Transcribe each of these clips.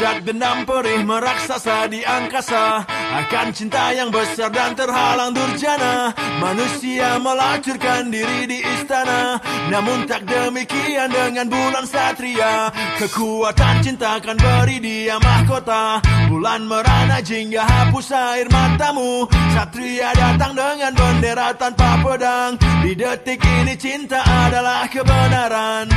Jejak dendam perih meraksasa di angkasa Akan cinta yang besar dan terhalang durjana. Manusia melacurkan diri di istana Namun tak demikian dengan bulan satria. Kekuatan cinta akan beri dia mahkota Bulan merana jingga hapus air matamu. Satria datang dengan bendera tanpa pedang Di detik ini cinta adalah kebenaran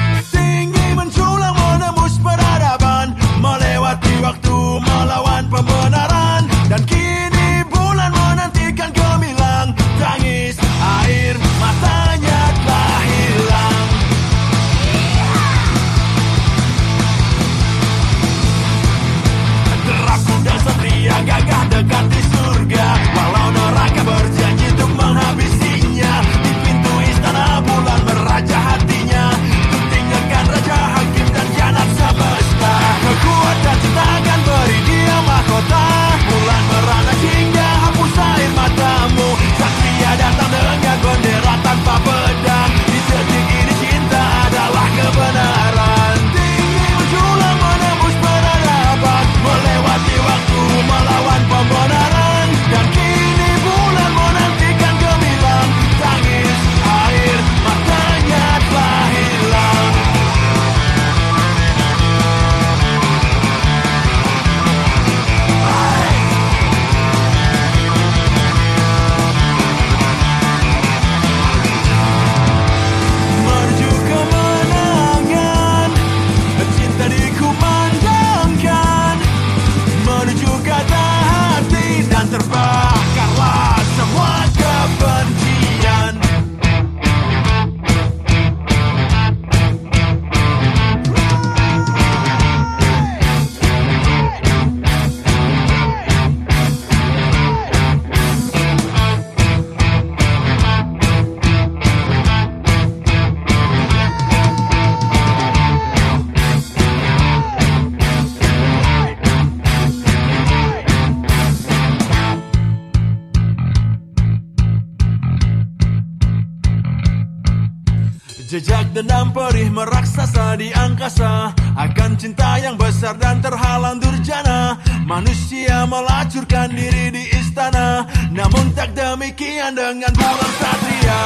Jejak dendam perih meraksasa di angkasa. Akan cinta yang besar dan terhalang durjana. Manusia melacurkan diri di istana. Namun tak demikian dengan bulan satria.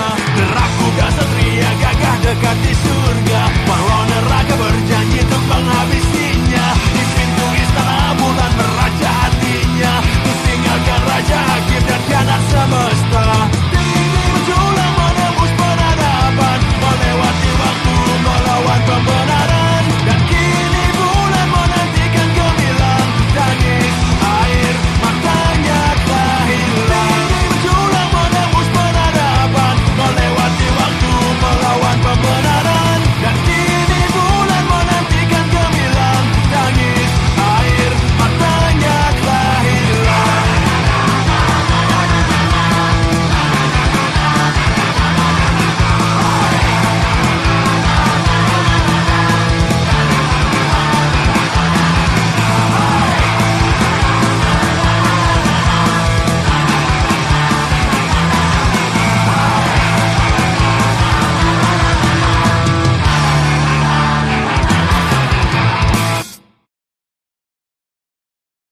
Gak satria gagah dekat di surga. Walau neraka berjanji untuk menghabis